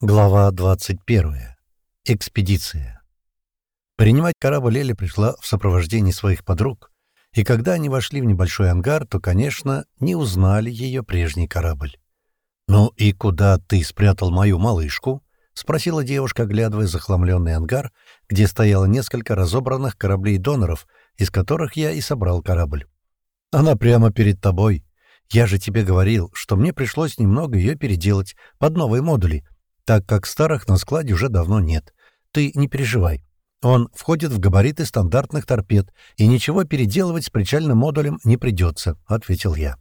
Глава 21. Экспедиция. Принимать корабль Эли пришла в сопровождении своих подруг, и когда они вошли в небольшой ангар, то, конечно, не узнали ее прежний корабль. «Ну и куда ты спрятал мою малышку?» — спросила девушка, оглядывая захламленный ангар, где стояло несколько разобранных кораблей-доноров, из которых я и собрал корабль. «Она прямо перед тобой. Я же тебе говорил, что мне пришлось немного ее переделать под новые модули», так как старых на складе уже давно нет. Ты не переживай. Он входит в габариты стандартных торпед, и ничего переделывать с причальным модулем не придется», — ответил я.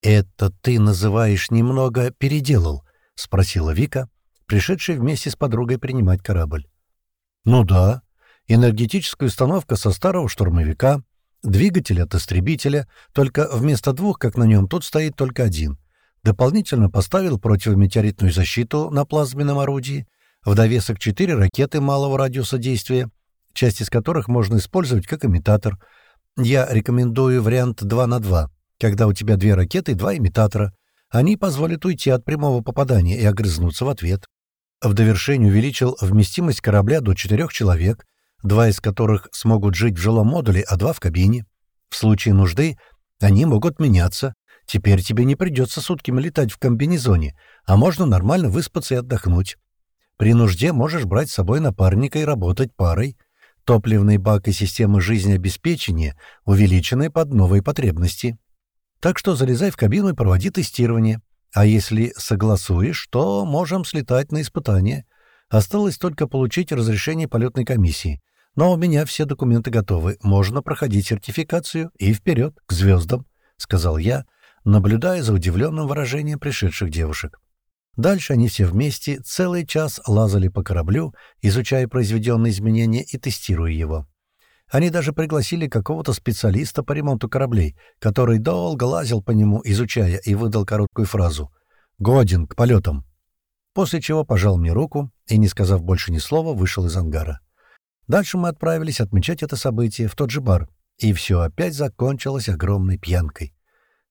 «Это ты называешь немного переделал?» — спросила Вика, пришедшая вместе с подругой принимать корабль. «Ну да. Энергетическая установка со старого штурмовика, двигатель от истребителя, только вместо двух, как на нем, тут стоит только один. Дополнительно поставил противометеоритную защиту на плазменном орудии, в довесок четыре ракеты малого радиуса действия, часть из которых можно использовать как имитатор. Я рекомендую вариант 2 на 2, когда у тебя две ракеты и два имитатора. Они позволят уйти от прямого попадания и огрызнуться в ответ. В довершение увеличил вместимость корабля до четырех человек, два из которых смогут жить в жилом модуле, а два в кабине. В случае нужды они могут меняться, Теперь тебе не придется сутками летать в комбинезоне, а можно нормально выспаться и отдохнуть. При нужде можешь брать с собой напарника и работать парой. Топливный бак и система жизнеобеспечения увеличены под новые потребности. Так что залезай в кабину и проводи тестирование. А если согласуешь, то можем слетать на испытание. Осталось только получить разрешение полетной комиссии. Но у меня все документы готовы. Можно проходить сертификацию и вперед, к звездам, — сказал я, наблюдая за удивленным выражением пришедших девушек. Дальше они все вместе целый час лазали по кораблю, изучая произведенные изменения и тестируя его. Они даже пригласили какого-то специалиста по ремонту кораблей, который долго лазил по нему, изучая, и выдал короткую фразу «Годен к полетам». После чего пожал мне руку и, не сказав больше ни слова, вышел из ангара. Дальше мы отправились отмечать это событие в тот же бар, и все опять закончилось огромной пьянкой.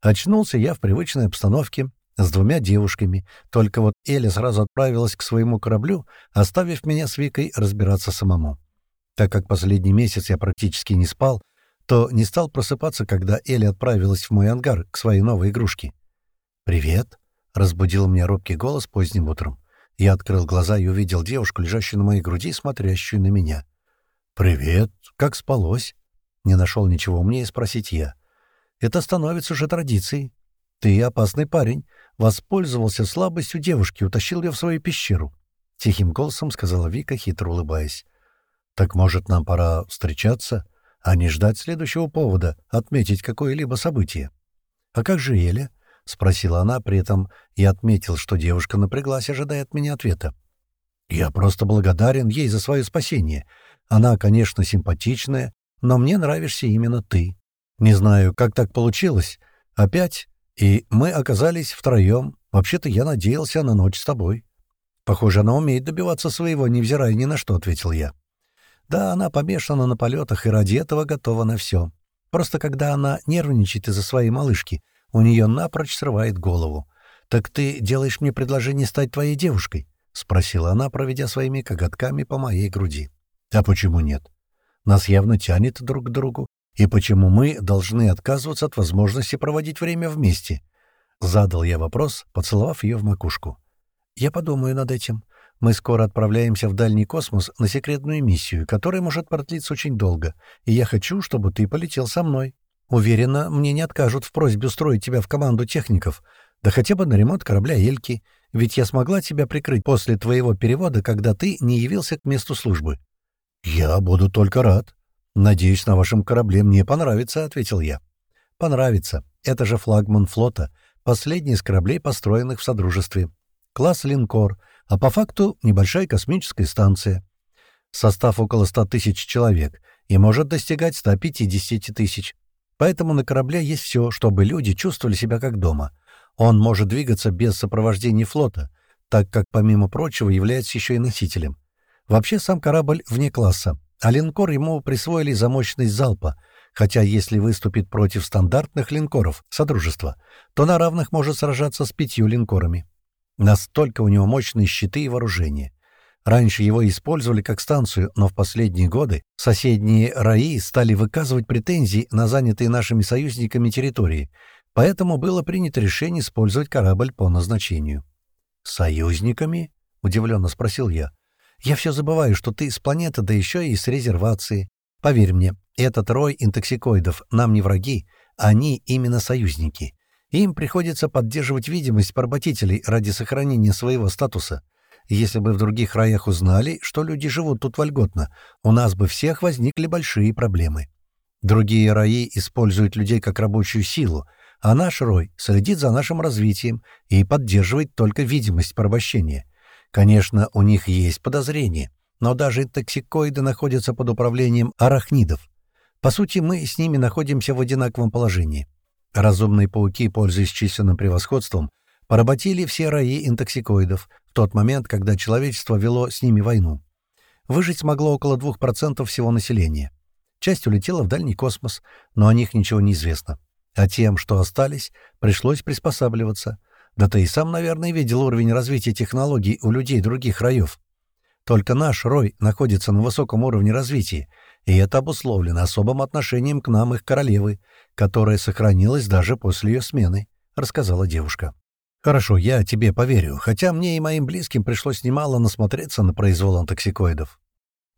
Очнулся я в привычной обстановке с двумя девушками, только вот Эля сразу отправилась к своему кораблю, оставив меня с Викой разбираться самому. Так как последний месяц я практически не спал, то не стал просыпаться, когда Эля отправилась в мой ангар к своей новой игрушке. «Привет!» — разбудил меня робкий голос поздним утром. Я открыл глаза и увидел девушку, лежащую на моей груди, смотрящую на меня. «Привет! Как спалось?» Не нашел ничего умнее спросить я. Это становится уже традицией. Ты опасный парень. Воспользовался слабостью девушки, утащил ее в свою пещеру. Тихим голосом сказала Вика, хитро улыбаясь. Так может, нам пора встречаться, а не ждать следующего повода, отметить какое-либо событие? А как же Эля? — спросила она, при этом и отметил, что девушка напряглась, ожидая от меня ответа. «Я просто благодарен ей за свое спасение. Она, конечно, симпатичная, но мне нравишься именно ты. Не знаю, как так получилось. Опять. И мы оказались втроем. Вообще-то я надеялся на ночь с тобой. Похоже, она умеет добиваться своего, невзирая ни на что, — ответил я. Да, она помешана на полетах и ради этого готова на все. Просто когда она нервничает из-за своей малышки, у нее напрочь срывает голову. «Так ты делаешь мне предложение стать твоей девушкой?» — спросила она, проведя своими коготками по моей груди. «А почему нет? Нас явно тянет друг к другу, и почему мы должны отказываться от возможности проводить время вместе? Задал я вопрос, поцеловав ее в макушку. Я подумаю над этим. Мы скоро отправляемся в дальний космос на секретную миссию, которая может продлиться очень долго, и я хочу, чтобы ты полетел со мной. Уверена, мне не откажут в просьбе устроить тебя в команду техников, да хотя бы на ремонт корабля Эльки, ведь я смогла тебя прикрыть после твоего перевода, когда ты не явился к месту службы. Я буду только рад, «Надеюсь, на вашем корабле мне понравится», — ответил я. «Понравится. Это же флагман флота, последний из кораблей, построенных в Содружестве. Класс линкор, а по факту небольшая космическая станция. Состав около 100 тысяч человек и может достигать 150 тысяч. Поэтому на корабле есть все, чтобы люди чувствовали себя как дома. Он может двигаться без сопровождения флота, так как, помимо прочего, является еще и носителем. Вообще сам корабль вне класса, а линкор ему присвоили за мощность залпа, хотя если выступит против стандартных линкоров Содружества, то на равных может сражаться с пятью линкорами. Настолько у него мощные щиты и вооружение. Раньше его использовали как станцию, но в последние годы соседние РАИ стали выказывать претензии на занятые нашими союзниками территории, поэтому было принято решение использовать корабль по назначению. «Союзниками?» — удивленно спросил я. «Я все забываю, что ты с планеты, да еще и с резервации. Поверь мне, этот рой интоксикоидов нам не враги, они именно союзники. Им приходится поддерживать видимость поработителей ради сохранения своего статуса. Если бы в других раях узнали, что люди живут тут вольготно, у нас бы всех возникли большие проблемы. Другие раи используют людей как рабочую силу, а наш рой следит за нашим развитием и поддерживает только видимость порабощения. Конечно, у них есть подозрения, но даже токсикоиды находятся под управлением арахнидов. По сути, мы с ними находимся в одинаковом положении. Разумные пауки, пользуясь численным превосходством, поработили все раи интоксикоидов в тот момент, когда человечество вело с ними войну. Выжить смогло около 2% всего населения. Часть улетела в дальний космос, но о них ничего не известно. А тем, что остались, пришлось приспосабливаться. Да ты и сам, наверное, видел уровень развития технологий у людей других раев. Только наш рой находится на высоком уровне развития, и это обусловлено особым отношением к нам их королевы, которое сохранилось даже после ее смены», — рассказала девушка. «Хорошо, я тебе поверю, хотя мне и моим близким пришлось немало насмотреться на произвол антоксикоидов.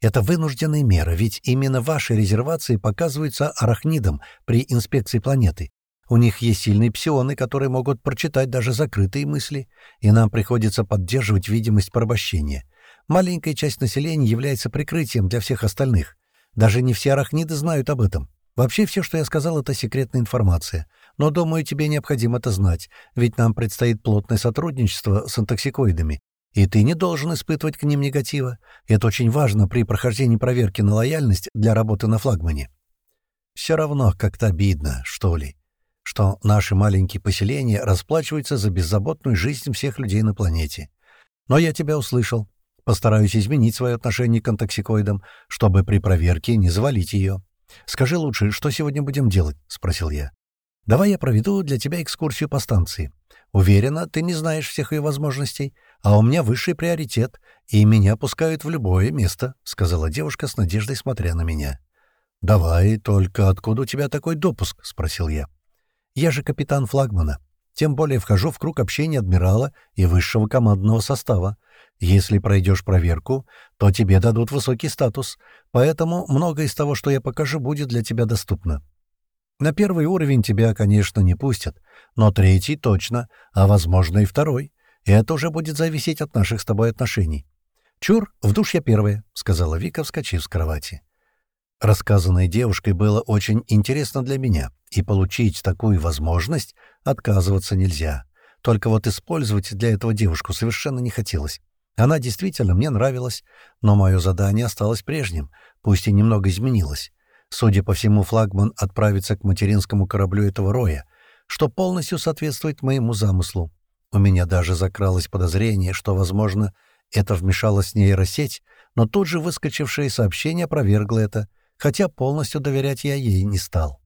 Это вынужденная мера, ведь именно ваши резервации показываются арахнидам при инспекции планеты. У них есть сильные псионы, которые могут прочитать даже закрытые мысли, и нам приходится поддерживать видимость порабощения. Маленькая часть населения является прикрытием для всех остальных. Даже не все арахниды знают об этом. Вообще все, что я сказал, это секретная информация. Но, думаю, тебе необходимо это знать, ведь нам предстоит плотное сотрудничество с антоксикоидами, и ты не должен испытывать к ним негатива. Это очень важно при прохождении проверки на лояльность для работы на флагмане. Все равно как-то обидно, что ли, что наши маленькие поселения расплачиваются за беззаботную жизнь всех людей на планете. Но я тебя услышал. Постараюсь изменить свое отношение к антоксикоидам, чтобы при проверке не завалить ее. «Скажи лучше, что сегодня будем делать?» — спросил я. «Давай я проведу для тебя экскурсию по станции. Уверена, ты не знаешь всех ее возможностей, а у меня высший приоритет, и меня пускают в любое место», — сказала девушка с надеждой, смотря на меня. «Давай, только откуда у тебя такой допуск?» — спросил я. «Я же капитан флагмана. Тем более вхожу в круг общения адмирала и высшего командного состава. Если пройдешь проверку, то тебе дадут высокий статус, поэтому многое из того, что я покажу, будет для тебя доступно. На первый уровень тебя, конечно, не пустят, но третий точно, а, возможно, и второй. И это уже будет зависеть от наших с тобой отношений. «Чур, в душ я первая», — сказала Вика, вскочив с кровати. Рассказанной девушкой было очень интересно для меня, и получить такую возможность отказываться нельзя. Только вот использовать для этого девушку совершенно не хотелось. Она действительно мне нравилась, но мое задание осталось прежним, пусть и немного изменилось. Судя по всему, флагман отправится к материнскому кораблю этого роя, что полностью соответствует моему замыслу. У меня даже закралось подозрение, что, возможно, это вмешалась нейросеть, но тут же выскочившее сообщение опровергло это, хотя полностью доверять я ей не стал.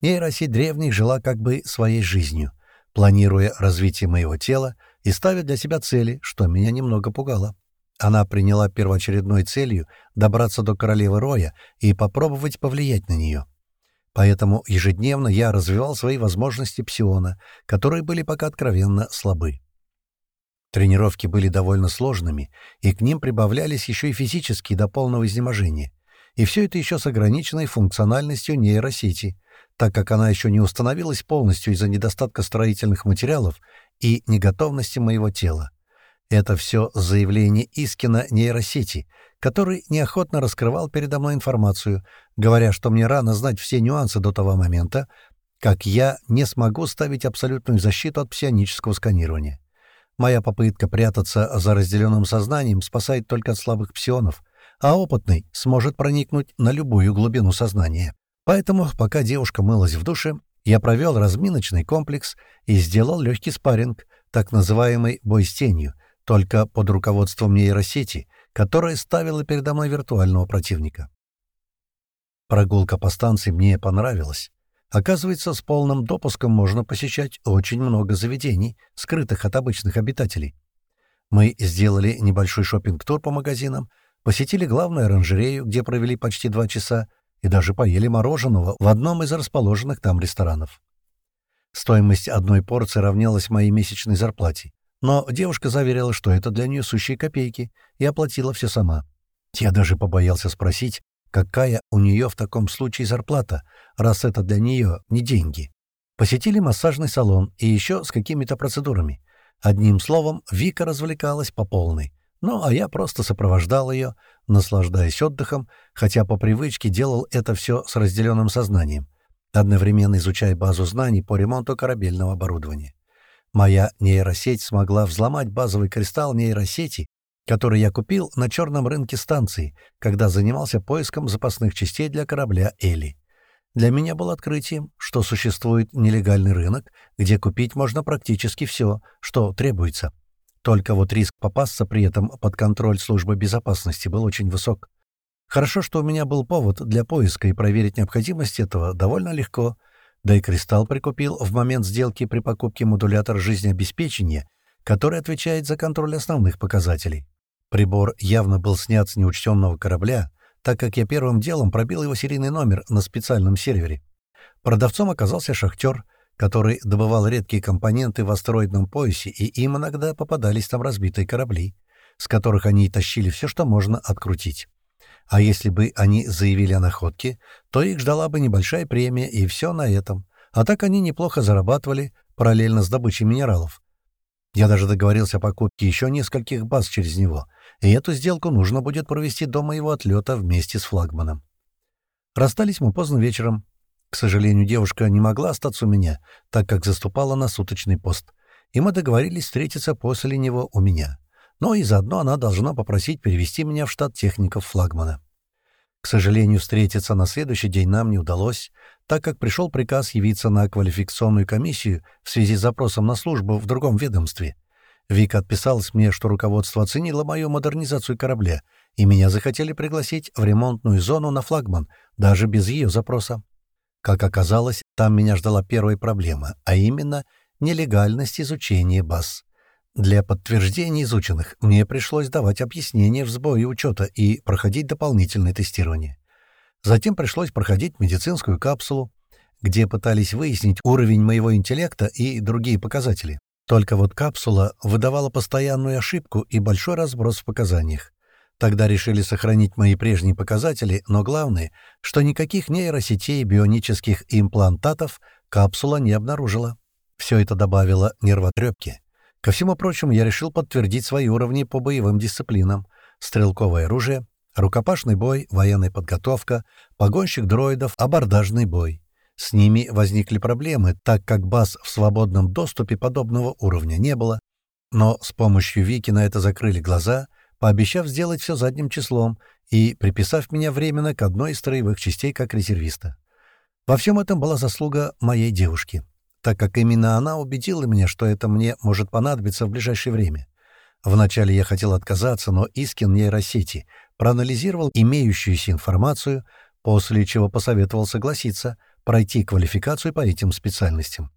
Нейросеть древних жила как бы своей жизнью, планируя развитие моего тела и ставя для себя цели, что меня немного пугало. Она приняла первоочередной целью добраться до королевы Роя и попробовать повлиять на нее. Поэтому ежедневно я развивал свои возможности псиона, которые были пока откровенно слабы. Тренировки были довольно сложными, и к ним прибавлялись еще и физические до полного изнеможения. И все это еще с ограниченной функциональностью нейросети, так как она еще не установилась полностью из-за недостатка строительных материалов и неготовности моего тела. Это все заявление Искина нейросети, который неохотно раскрывал передо мной информацию, говоря, что мне рано знать все нюансы до того момента, как я не смогу ставить абсолютную защиту от псионического сканирования. Моя попытка прятаться за разделенным сознанием спасает только от слабых псионов, а опытный сможет проникнуть на любую глубину сознания. Поэтому, пока девушка мылась в душе, я провел разминочный комплекс и сделал легкий спарринг, так называемый «бой с тенью», только под руководством нейросети, которая ставила передо мной виртуального противника. Прогулка по станции мне понравилась. Оказывается, с полным допуском можно посещать очень много заведений, скрытых от обычных обитателей. Мы сделали небольшой шопинг-тур по магазинам, посетили главную оранжерею, где провели почти два часа, и даже поели мороженого в одном из расположенных там ресторанов. Стоимость одной порции равнялась моей месячной зарплате, но девушка заверила, что это для нее сущие копейки, и оплатила все сама. Я даже побоялся спросить, какая у нее в таком случае зарплата, раз это для нее не деньги. Посетили массажный салон и еще с какими-то процедурами. Одним словом, Вика развлекалась по полной. Ну, а я просто сопровождал ее, наслаждаясь отдыхом, хотя по привычке делал это все с разделенным сознанием, одновременно изучая базу знаний по ремонту корабельного оборудования. Моя нейросеть смогла взломать базовый кристалл нейросети, который я купил на черном рынке станции, когда занимался поиском запасных частей для корабля «Эли». Для меня было открытием, что существует нелегальный рынок, где купить можно практически все, что требуется. Только вот риск попасться при этом под контроль службы безопасности был очень высок. Хорошо, что у меня был повод для поиска, и проверить необходимость этого довольно легко. Да и «Кристалл» прикупил в момент сделки при покупке модулятора жизнеобеспечения, который отвечает за контроль основных показателей. Прибор явно был снят с неучтенного корабля, так как я первым делом пробил его серийный номер на специальном сервере. Продавцом оказался шахтер, который добывал редкие компоненты в астероидном поясе, и им иногда попадались там разбитые корабли, с которых они и тащили все, что можно открутить. А если бы они заявили о находке, то их ждала бы небольшая премия, и все на этом. А так они неплохо зарабатывали, параллельно с добычей минералов. Я даже договорился о покупке еще нескольких баз через него — и эту сделку нужно будет провести до моего отлета вместе с флагманом. Расстались мы поздно вечером. К сожалению, девушка не могла остаться у меня, так как заступала на суточный пост, и мы договорились встретиться после него у меня. Но и заодно она должна попросить перевести меня в штат техников флагмана. К сожалению, встретиться на следующий день нам не удалось, так как пришел приказ явиться на квалификационную комиссию в связи с запросом на службу в другом ведомстве — Вика отписалась мне, что руководство оценило мою модернизацию корабля, и меня захотели пригласить в ремонтную зону на флагман, даже без ее запроса. Как оказалось, там меня ждала первая проблема, а именно нелегальность изучения баз. Для подтверждения изученных мне пришлось давать объяснения в сбое учета и проходить дополнительное тестирование. Затем пришлось проходить медицинскую капсулу, где пытались выяснить уровень моего интеллекта и другие показатели. Только вот капсула выдавала постоянную ошибку и большой разброс в показаниях. Тогда решили сохранить мои прежние показатели, но главное, что никаких нейросетей бионических имплантатов капсула не обнаружила. Все это добавило нервотрепки. Ко всему прочему, я решил подтвердить свои уровни по боевым дисциплинам. Стрелковое оружие, рукопашный бой, военная подготовка, погонщик дроидов, абордажный бой. С ними возникли проблемы, так как баз в свободном доступе подобного уровня не было. Но с помощью Вики на это закрыли глаза, пообещав сделать все задним числом и приписав меня временно к одной из строевых частей как резервиста. Во всем этом была заслуга моей девушки, так как именно она убедила меня, что это мне может понадобиться в ближайшее время. Вначале я хотел отказаться, но Искин нейросети проанализировал имеющуюся информацию, после чего посоветовал согласиться — пройти квалификацию по этим специальностям.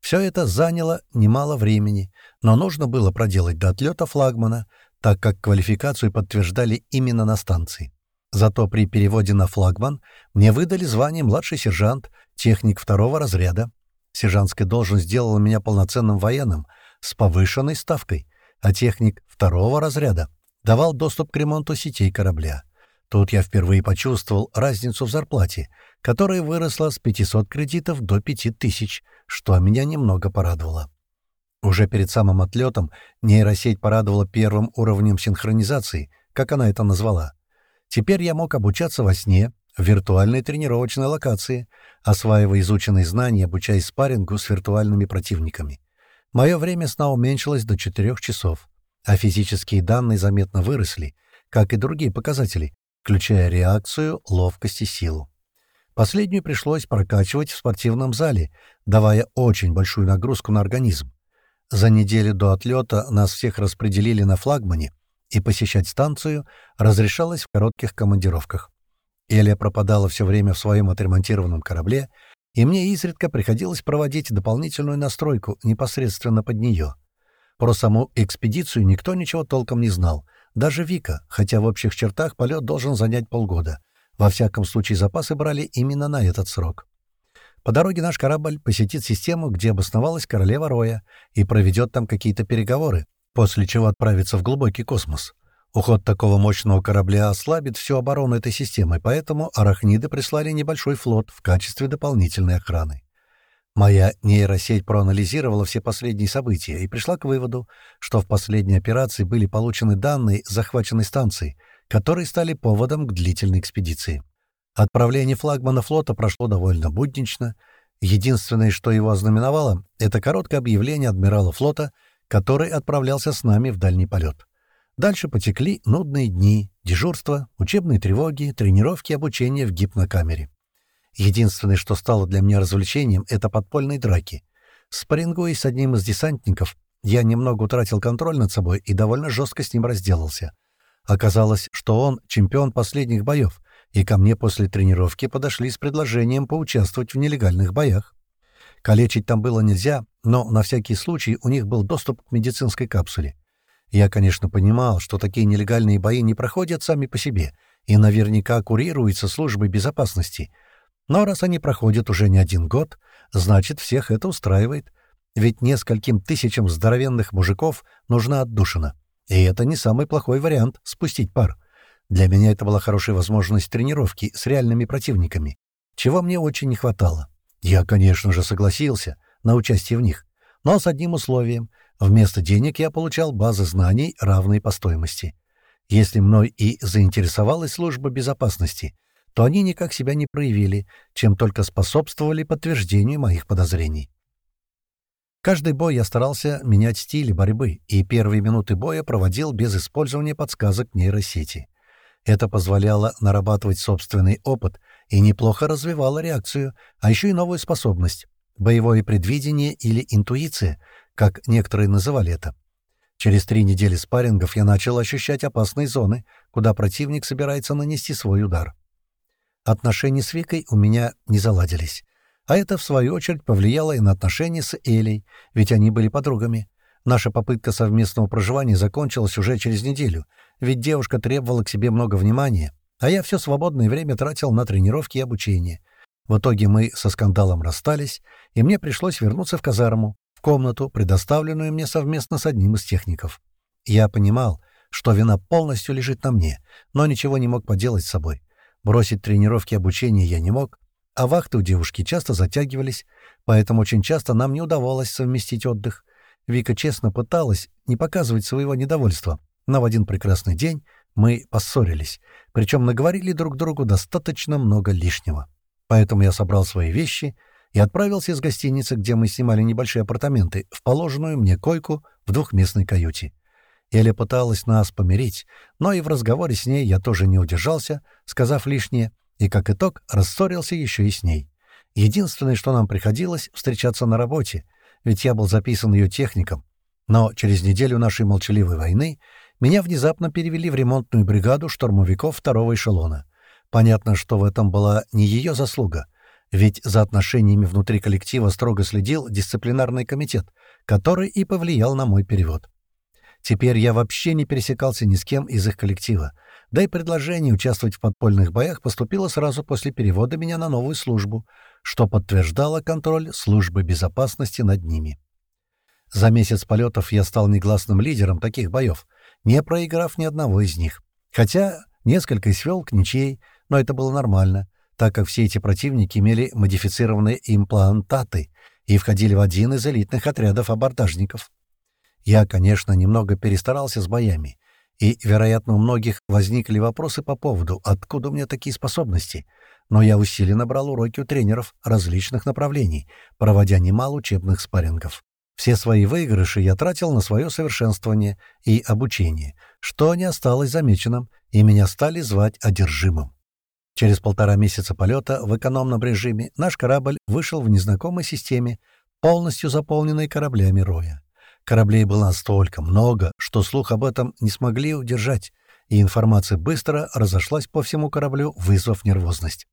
Все это заняло немало времени, но нужно было проделать до отлета флагмана, так как квалификацию подтверждали именно на станции. Зато при переводе на флагман мне выдали звание младший сержант, техник второго разряда. Сержантская должность сделала меня полноценным военным с повышенной ставкой, а техник второго разряда давал доступ к ремонту сетей корабля. Тут я впервые почувствовал разницу в зарплате, которая выросла с 500 кредитов до 5000, что меня немного порадовало. Уже перед самым отлетом нейросеть порадовала первым уровнем синхронизации, как она это назвала. Теперь я мог обучаться во сне, в виртуальной тренировочной локации, осваивая изученные знания, обучаясь спаррингу с виртуальными противниками. Мое время сна уменьшилось до 4 часов, а физические данные заметно выросли, как и другие показатели, включая реакцию, ловкость и силу. Последнюю пришлось прокачивать в спортивном зале, давая очень большую нагрузку на организм. За неделю до отлета нас всех распределили на флагмане, и посещать станцию разрешалось в коротких командировках. Элия пропадала все время в своем отремонтированном корабле, и мне изредка приходилось проводить дополнительную настройку непосредственно под нее. Про саму экспедицию никто ничего толком не знал, даже Вика, хотя в общих чертах полет должен занять полгода. Во всяком случае, запасы брали именно на этот срок. По дороге наш корабль посетит систему, где обосновалась королева Роя, и проведет там какие-то переговоры, после чего отправится в глубокий космос. Уход такого мощного корабля ослабит всю оборону этой системы, поэтому арахниды прислали небольшой флот в качестве дополнительной охраны. Моя нейросеть проанализировала все последние события и пришла к выводу, что в последней операции были получены данные захваченной станции, которые стали поводом к длительной экспедиции. Отправление флагмана флота прошло довольно буднично. Единственное, что его ознаменовало, это короткое объявление адмирала флота, который отправлялся с нами в дальний полет. Дальше потекли нудные дни, дежурства, учебные тревоги, тренировки и обучение в гипнокамере. Единственное, что стало для меня развлечением, — это подпольные драки. Спарингуя с одним из десантников, я немного утратил контроль над собой и довольно жестко с ним разделался. Оказалось, что он чемпион последних боев, и ко мне после тренировки подошли с предложением поучаствовать в нелегальных боях. Калечить там было нельзя, но на всякий случай у них был доступ к медицинской капсуле. Я, конечно, понимал, что такие нелегальные бои не проходят сами по себе и наверняка курируются службой безопасности — но раз они проходят уже не один год, значит, всех это устраивает. Ведь нескольким тысячам здоровенных мужиков нужна отдушина. И это не самый плохой вариант — спустить пар. Для меня это была хорошая возможность тренировки с реальными противниками, чего мне очень не хватало. Я, конечно же, согласился на участие в них, но с одним условием. Вместо денег я получал базы знаний, равные по стоимости. Если мной и заинтересовалась служба безопасности, то они никак себя не проявили, чем только способствовали подтверждению моих подозрений. Каждый бой я старался менять стиль борьбы, и первые минуты боя проводил без использования подсказок нейросети. Это позволяло нарабатывать собственный опыт и неплохо развивало реакцию, а еще и новую способность — боевое предвидение или интуиция, как некоторые называли это. Через три недели спаррингов я начал ощущать опасные зоны, куда противник собирается нанести свой удар. Отношения с Викой у меня не заладились. А это, в свою очередь, повлияло и на отношения с Элей, ведь они были подругами. Наша попытка совместного проживания закончилась уже через неделю, ведь девушка требовала к себе много внимания, а я все свободное время тратил на тренировки и обучение. В итоге мы со скандалом расстались, и мне пришлось вернуться в казарму, в комнату, предоставленную мне совместно с одним из техников. Я понимал, что вина полностью лежит на мне, но ничего не мог поделать с собой. Бросить тренировки и обучение я не мог, а вахты у девушки часто затягивались, поэтому очень часто нам не удавалось совместить отдых. Вика честно пыталась не показывать своего недовольства, но в один прекрасный день мы поссорились, причем наговорили друг другу достаточно много лишнего. Поэтому я собрал свои вещи и отправился из гостиницы, где мы снимали небольшие апартаменты, в положенную мне койку в двухместной каюте. Эля пыталась нас помирить, но и в разговоре с ней я тоже не удержался, сказав лишнее, и, как итог, рассорился еще и с ней. Единственное, что нам приходилось, встречаться на работе, ведь я был записан ее техником. Но через неделю нашей молчаливой войны меня внезапно перевели в ремонтную бригаду штурмовиков второго эшелона. Понятно, что в этом была не ее заслуга, ведь за отношениями внутри коллектива строго следил дисциплинарный комитет, который и повлиял на мой перевод. Теперь я вообще не пересекался ни с кем из их коллектива. Да и предложение участвовать в подпольных боях поступило сразу после перевода меня на новую службу, что подтверждало контроль службы безопасности над ними. За месяц полетов я стал негласным лидером таких боев, не проиграв ни одного из них. Хотя несколько свел к ничьей, но это было нормально, так как все эти противники имели модифицированные имплантаты и входили в один из элитных отрядов абордажников. Я, конечно, немного перестарался с боями, и, вероятно, у многих возникли вопросы по поводу, откуда у меня такие способности, но я усиленно брал уроки у тренеров различных направлений, проводя немало учебных спаррингов. Все свои выигрыши я тратил на свое совершенствование и обучение, что не осталось замеченным, и меня стали звать одержимым. Через полтора месяца полета в экономном режиме наш корабль вышел в незнакомой системе, полностью заполненной кораблями Роя. Кораблей было настолько много, что слух об этом не смогли удержать, и информация быстро разошлась по всему кораблю, вызвав нервозность.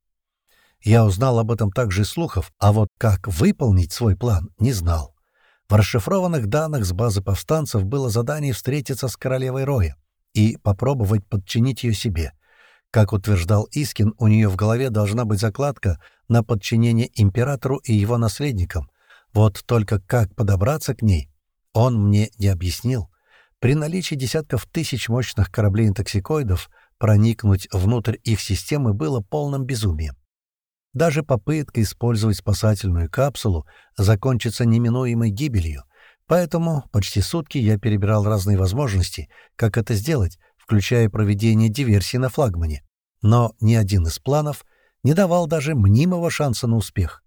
Я узнал об этом также из слухов, а вот как выполнить свой план, не знал. В расшифрованных данных с базы повстанцев было задание встретиться с королевой Роя и попробовать подчинить ее себе. Как утверждал Искин, у нее в голове должна быть закладка на подчинение императору и его наследникам. Вот только как подобраться к ней, он мне не объяснил. При наличии десятков тысяч мощных кораблей-интоксикоидов проникнуть внутрь их системы было полным безумием. Даже попытка использовать спасательную капсулу закончится неминуемой гибелью, поэтому почти сутки я перебирал разные возможности, как это сделать, включая проведение диверсии на флагмане. Но ни один из планов не давал даже мнимого шанса на успех.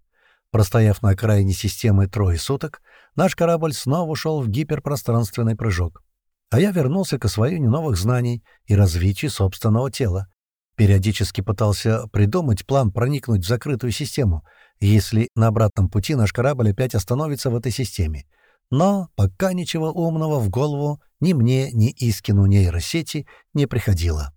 Простояв на окраине системы трое суток, наш корабль снова ушел в гиперпространственный прыжок. А я вернулся к освоению новых знаний и развитию собственного тела. Периодически пытался придумать план проникнуть в закрытую систему, если на обратном пути наш корабль опять остановится в этой системе. Но пока ничего умного в голову ни мне, ни Искину нейросети не приходило.